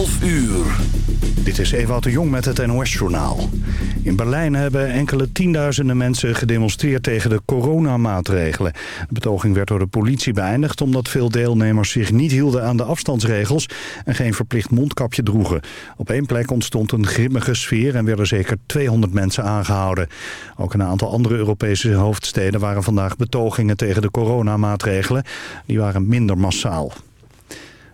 12 uur. Dit is Ewout de Jong met het NOS-journaal. In Berlijn hebben enkele tienduizenden mensen gedemonstreerd tegen de coronamaatregelen. De betoging werd door de politie beëindigd omdat veel deelnemers zich niet hielden aan de afstandsregels en geen verplicht mondkapje droegen. Op één plek ontstond een grimmige sfeer en werden zeker 200 mensen aangehouden. Ook een aantal andere Europese hoofdsteden waren vandaag betogingen tegen de coronamaatregelen. Die waren minder massaal.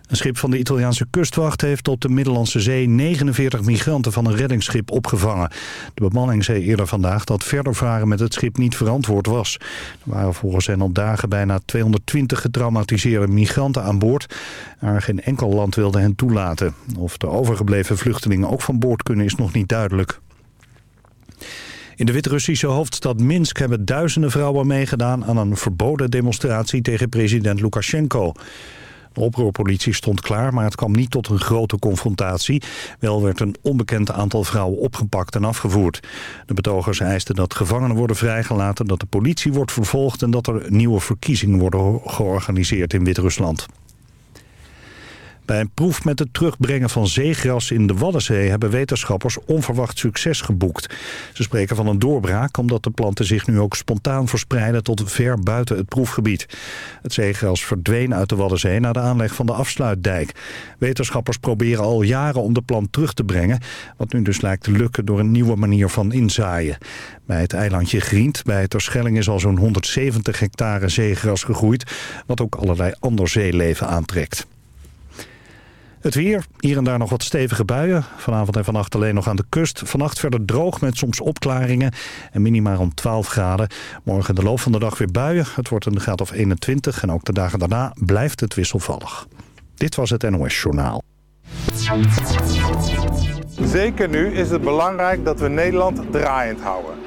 Een schip van de Italiaanse kustwacht heeft op de Middellandse Zee 49 migranten van een reddingsschip opgevangen. De bemanning zei eerder vandaag dat verder varen met het schip niet verantwoord was. Er waren volgens hen op dagen bijna 220 getraumatiseerde migranten aan boord. Maar geen enkel land wilde hen toelaten. Of de overgebleven vluchtelingen ook van boord kunnen is nog niet duidelijk. In de Wit-Russische hoofdstad Minsk hebben duizenden vrouwen meegedaan aan een verboden demonstratie tegen president Lukashenko. De oproerpolitie stond klaar, maar het kwam niet tot een grote confrontatie. Wel werd een onbekend aantal vrouwen opgepakt en afgevoerd. De betogers eisten dat gevangenen worden vrijgelaten, dat de politie wordt vervolgd... en dat er nieuwe verkiezingen worden georganiseerd in Wit-Rusland. Bij een proef met het terugbrengen van zeegras in de Waddenzee... hebben wetenschappers onverwacht succes geboekt. Ze spreken van een doorbraak omdat de planten zich nu ook spontaan verspreiden... tot ver buiten het proefgebied. Het zeegras verdween uit de Waddenzee na de aanleg van de afsluitdijk. Wetenschappers proberen al jaren om de plant terug te brengen... wat nu dus lijkt te lukken door een nieuwe manier van inzaaien. Bij het eilandje Grient bij Terschelling is al zo'n 170 hectare zeegras gegroeid... wat ook allerlei ander zeeleven aantrekt. Het weer, hier en daar nog wat stevige buien. Vanavond en vannacht alleen nog aan de kust. Vannacht verder droog met soms opklaringen en minimaal rond 12 graden. Morgen de loop van de dag weer buien. Het wordt een graad of 21 en ook de dagen daarna blijft het wisselvallig. Dit was het NOS Journaal. Zeker nu is het belangrijk dat we Nederland draaiend houden.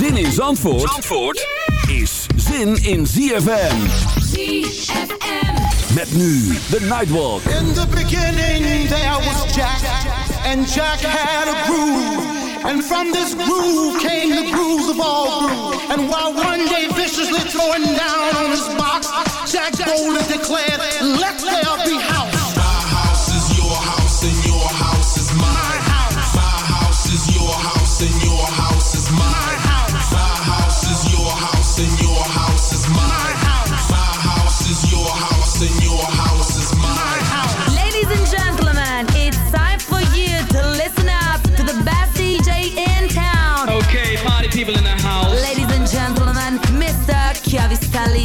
Zin in Zandvoort, Zandvoort is zin in ZFM. ZFM. Met nu de Nightwalk. In the beginning there was Jack, and Jack had a groove. And from this groove came the grooves of all grooves. And while one day viciously throwing down on his box, Jack boldly declared, let there be house.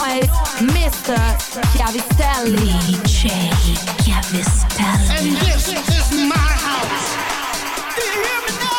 Noise, Mr. Chiavistelli. DJ Chiavistelli. And this is my house. Do you hear me now?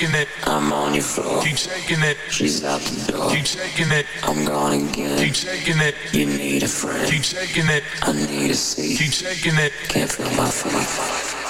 Shaking it. I'm on your floor. Keep shaking it. She's out the door. Keep shaking it. I'm gone again. Keep shaking it. You need a friend. Keep shaking it. I need a seat. Keep shaking it. Can't feel my feet.